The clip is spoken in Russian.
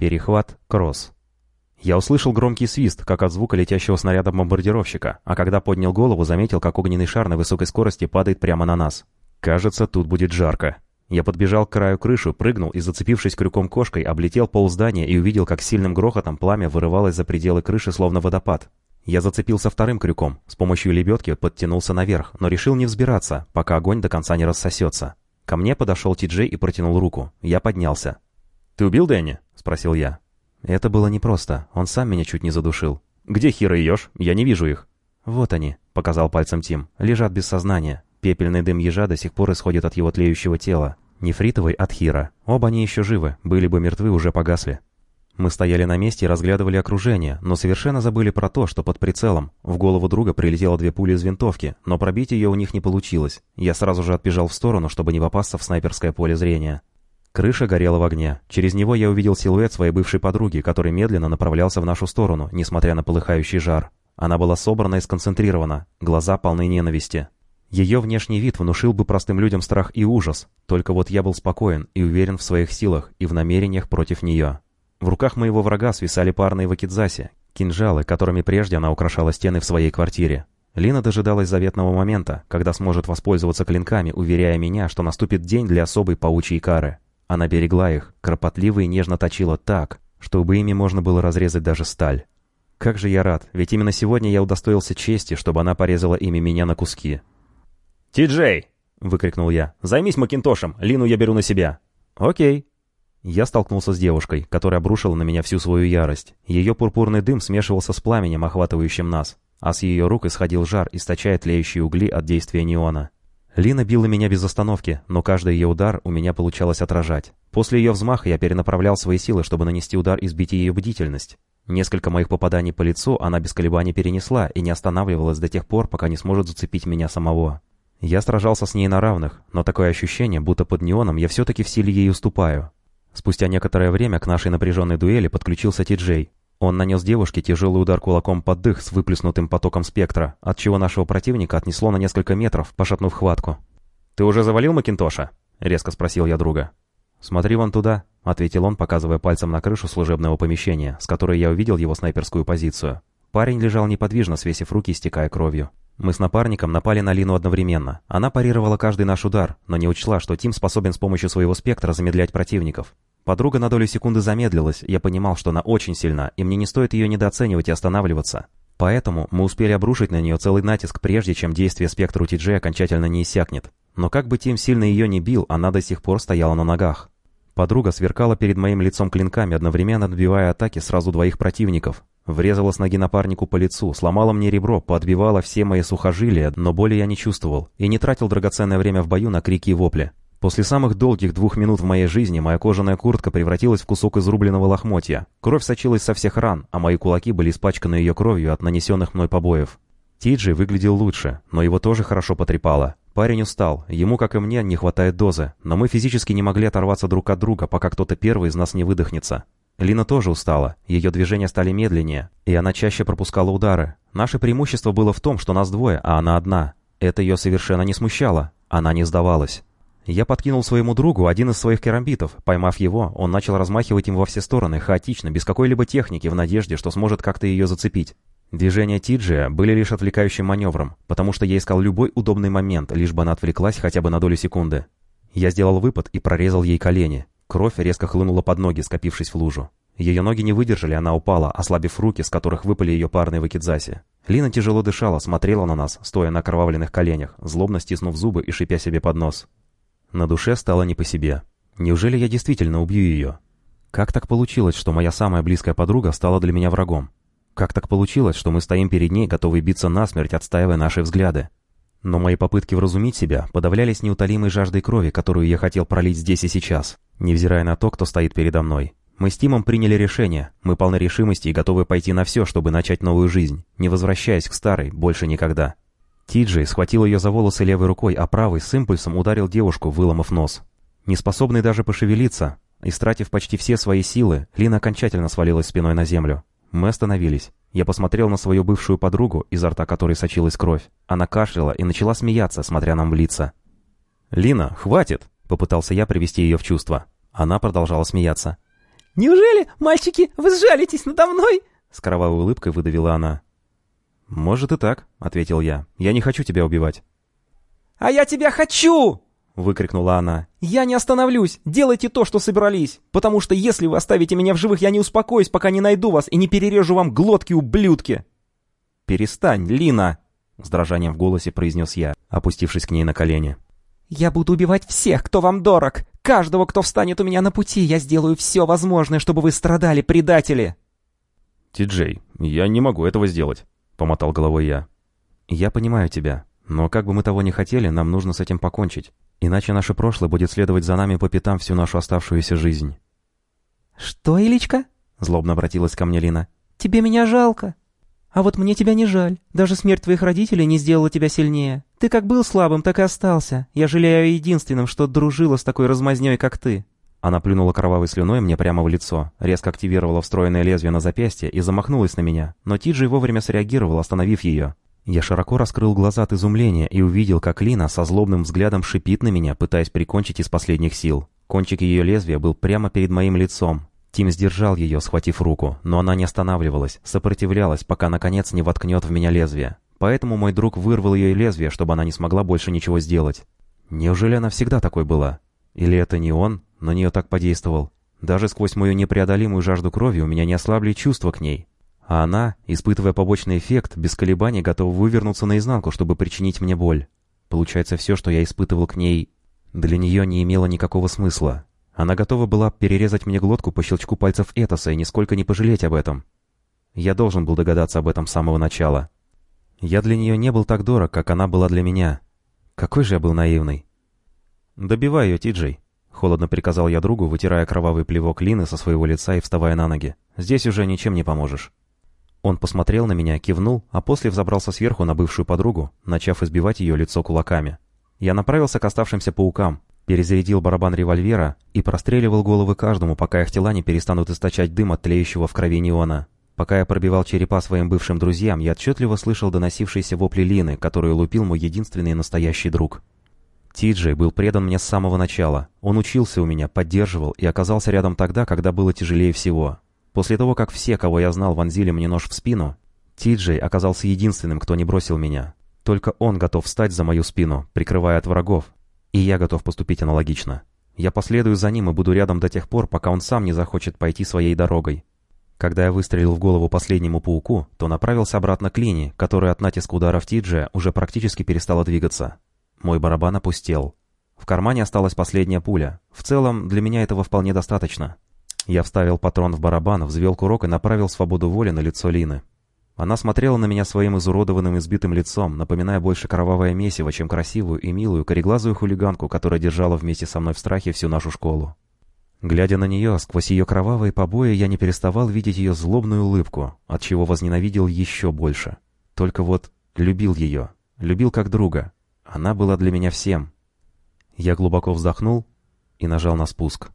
Перехват, кросс. Я услышал громкий свист, как от звука летящего снаряда бомбардировщика, а когда поднял голову, заметил, как огненный шар на высокой скорости падает прямо на нас. Кажется, тут будет жарко. Я подбежал к краю крышу, прыгнул и, зацепившись крюком кошкой, облетел пол здания и увидел, как сильным грохотом пламя вырывалось за пределы крыши, словно водопад. Я зацепился вторым крюком, с помощью лебедки подтянулся наверх, но решил не взбираться, пока огонь до конца не рассосется. Ко мне подошел Ти-Джей и протянул руку. Я поднялся. «Ты убил Дэнни?» — спросил я. Это было непросто, он сам меня чуть не задушил. «Где Хира и Ёж? Я не вижу их». «Вот они», — показал пальцем Тим, — «лежат без сознания. Пепельный дым ежа до сих пор исходит от его тлеющего тела. Нефритовый от Хира. Оба они еще живы, были бы мертвы, уже погасли». Мы стояли на месте и разглядывали окружение, но совершенно забыли про то, что под прицелом. В голову друга прилетело две пули из винтовки, но пробить ее у них не получилось. Я сразу же отбежал в сторону, чтобы не попасться в снайперское поле зрения. Крыша горела в огне. Через него я увидел силуэт своей бывшей подруги, который медленно направлялся в нашу сторону, несмотря на полыхающий жар. Она была собрана и сконцентрирована, глаза полны ненависти. Ее внешний вид внушил бы простым людям страх и ужас, только вот я был спокоен и уверен в своих силах и в намерениях против нее. В руках моего врага свисали парные вакидзаси, кинжалы, которыми прежде она украшала стены в своей квартире. Лина дожидалась заветного момента, когда сможет воспользоваться клинками, уверяя меня, что наступит день для особой паучьей кары. Она берегла их, кропотливо и нежно точила так, чтобы ими можно было разрезать даже сталь. Как же я рад, ведь именно сегодня я удостоился чести, чтобы она порезала ими меня на куски. «Ти-Джей!» — выкрикнул я. «Займись Макинтошем, Лину я беру на себя». «Окей». Я столкнулся с девушкой, которая обрушила на меня всю свою ярость. Ее пурпурный дым смешивался с пламенем, охватывающим нас, а с ее рук исходил жар, источая тлеющие угли от действия неона. Лина била меня без остановки, но каждый ее удар у меня получалось отражать. После ее взмаха я перенаправлял свои силы, чтобы нанести удар и сбить ее бдительность. Несколько моих попаданий по лицу она без колебаний перенесла и не останавливалась до тех пор, пока не сможет зацепить меня самого. Я сражался с ней на равных, но такое ощущение, будто под неоном я все-таки в силе ей уступаю. Спустя некоторое время к нашей напряженной дуэли подключился Ти-Джей. Он нанес девушке тяжелый удар кулаком под дых с выплеснутым потоком спектра, от чего нашего противника отнесло на несколько метров, пошатнув хватку. «Ты уже завалил Макинтоша?» — резко спросил я друга. «Смотри вон туда», — ответил он, показывая пальцем на крышу служебного помещения, с которой я увидел его снайперскую позицию. Парень лежал неподвижно, свесив руки, истекая кровью. Мы с напарником напали на Лину одновременно. Она парировала каждый наш удар, но не учла, что Тим способен с помощью своего спектра замедлять противников. Подруга на долю секунды замедлилась, я понимал, что она очень сильна, и мне не стоит ее недооценивать и останавливаться. Поэтому мы успели обрушить на нее целый натиск, прежде чем действие спектра Ти-Джей окончательно не иссякнет. Но как бы Тим сильно ее не бил, она до сих пор стояла на ногах. Подруга сверкала перед моим лицом клинками, одновременно отбивая атаки сразу двоих противников. Врезала с ноги напарнику по лицу, сломала мне ребро, подбивала все мои сухожилия, но боли я не чувствовал и не тратил драгоценное время в бою на крики и вопли. После самых долгих двух минут в моей жизни моя кожаная куртка превратилась в кусок изрубленного лохмотья. Кровь сочилась со всех ран, а мои кулаки были испачканы ее кровью от нанесенных мной побоев. Тиджи выглядел лучше, но его тоже хорошо потрепало. Парень устал, ему, как и мне, не хватает дозы, но мы физически не могли оторваться друг от друга, пока кто-то первый из нас не выдохнется. Лина тоже устала, ее движения стали медленнее, и она чаще пропускала удары. Наше преимущество было в том, что нас двое, а она одна. Это ее совершенно не смущало, она не сдавалась. Я подкинул своему другу один из своих керамбитов. Поймав его, он начал размахивать им во все стороны, хаотично, без какой-либо техники, в надежде, что сможет как-то ее зацепить. Движения Тиджия были лишь отвлекающим маневром, потому что я искал любой удобный момент, лишь бы она отвлеклась хотя бы на долю секунды. Я сделал выпад и прорезал ей колени. Кровь резко хлынула под ноги, скопившись в лужу. Ее ноги не выдержали, она упала, ослабив руки, с которых выпали ее парные вакидзаси. Лина тяжело дышала, смотрела на нас, стоя на окровавленных коленях, злобно стиснув зубы и шипя себе под нос. На душе стало не по себе. Неужели я действительно убью ее? Как так получилось, что моя самая близкая подруга стала для меня врагом? Как так получилось, что мы стоим перед ней, готовы биться насмерть, отстаивая наши взгляды? Но мои попытки вразумить себя подавлялись неутолимой жаждой крови, которую я хотел пролить здесь и сейчас, невзирая на то, кто стоит передо мной. Мы с Тимом приняли решение, мы полны решимости и готовы пойти на все, чтобы начать новую жизнь, не возвращаясь к старой больше никогда. Тиджей схватил ее за волосы левой рукой, а правой с импульсом ударил девушку, выломав нос. Неспособный даже пошевелиться, истратив почти все свои силы, Лина окончательно свалилась спиной на землю. Мы остановились. Я посмотрел на свою бывшую подругу, изо рта которой сочилась кровь. Она кашляла и начала смеяться, смотря нам в лица. «Лина, хватит!» — попытался я привести ее в чувство. Она продолжала смеяться. Неужели, мальчики, вы сжалитесь надо мной?» С кровавой улыбкой выдавила она. «Может и так», — ответил я. «Я не хочу тебя убивать». «А я тебя хочу!» — выкрикнула она. «Я не остановлюсь! Делайте то, что собрались! Потому что если вы оставите меня в живых, я не успокоюсь, пока не найду вас и не перережу вам глотки, ублюдки!» «Перестань, Лина!» — с дрожанием в голосе произнес я, опустившись к ней на колени. «Я буду убивать всех, кто вам дорог! Каждого, кто встанет у меня на пути, я сделаю все возможное, чтобы вы страдали, предатели!» «Ти-Джей, я не могу этого сделать», — помотал головой я. «Я понимаю тебя, но как бы мы того не хотели, нам нужно с этим покончить. Иначе наше прошлое будет следовать за нами по пятам всю нашу оставшуюся жизнь». «Что, Иличка?» — злобно обратилась ко мне Лина. «Тебе меня жалко. А вот мне тебя не жаль. Даже смерть твоих родителей не сделала тебя сильнее. Ты как был слабым, так и остался. Я жалею о единственном, что дружила с такой размазнёй, как ты». Она плюнула кровавой слюной мне прямо в лицо, резко активировала встроенное лезвие на запястье и замахнулась на меня, но Тиджи вовремя среагировал, остановив ее. Я широко раскрыл глаза от изумления и увидел, как Лина со злобным взглядом шипит на меня, пытаясь прикончить из последних сил. Кончик ее лезвия был прямо перед моим лицом. Тим сдержал ее, схватив руку, но она не останавливалась, сопротивлялась, пока наконец не воткнет в меня лезвие. Поэтому мой друг вырвал ее лезвие, чтобы она не смогла больше ничего сделать. Неужели она всегда такой была? Или это не он, на нее так подействовал? Даже сквозь мою непреодолимую жажду крови у меня не ослабли чувства к ней. А она, испытывая побочный эффект, без колебаний готова вывернуться наизнанку, чтобы причинить мне боль. Получается, все, что я испытывал к ней, для нее не имело никакого смысла. Она готова была перерезать мне глотку по щелчку пальцев Этоса и нисколько не пожалеть об этом. Я должен был догадаться об этом с самого начала. Я для нее не был так дорог, как она была для меня. Какой же я был наивный. «Добивай ее, Тиджей», — холодно приказал я другу, вытирая кровавый плевок Лины со своего лица и вставая на ноги. «Здесь уже ничем не поможешь». Он посмотрел на меня, кивнул, а после взобрался сверху на бывшую подругу, начав избивать ее лицо кулаками. Я направился к оставшимся паукам, перезарядил барабан револьвера и простреливал головы каждому, пока их тела не перестанут источать дым от тлеющего в крови неона. Пока я пробивал черепа своим бывшим друзьям, я отчетливо слышал доносившиеся вопли Лины, которую лупил мой единственный настоящий друг. Тиджей был предан мне с самого начала. Он учился у меня, поддерживал и оказался рядом тогда, когда было тяжелее всего. После того, как все, кого я знал, вонзили мне нож в спину, Тиджей оказался единственным, кто не бросил меня. Только он готов встать за мою спину, прикрывая от врагов. И я готов поступить аналогично. Я последую за ним и буду рядом до тех пор, пока он сам не захочет пойти своей дорогой. Когда я выстрелил в голову последнему пауку, то направился обратно к Лине, которая от натиска ударов Тиджия уже практически перестала двигаться. Мой барабан опустел. В кармане осталась последняя пуля. В целом, для меня этого вполне достаточно. Я вставил патрон в барабан, взвел курок и направил свободу воли на лицо Лины. Она смотрела на меня своим изуродованным избитым лицом, напоминая больше кровавое месиво, чем красивую и милую кореглазую хулиганку, которая держала вместе со мной в страхе всю нашу школу. Глядя на нее, сквозь ее кровавые побои, я не переставал видеть ее злобную улыбку, от чего возненавидел еще больше. Только вот любил ее, любил как друга. Она была для меня всем. Я глубоко вздохнул и нажал на спуск.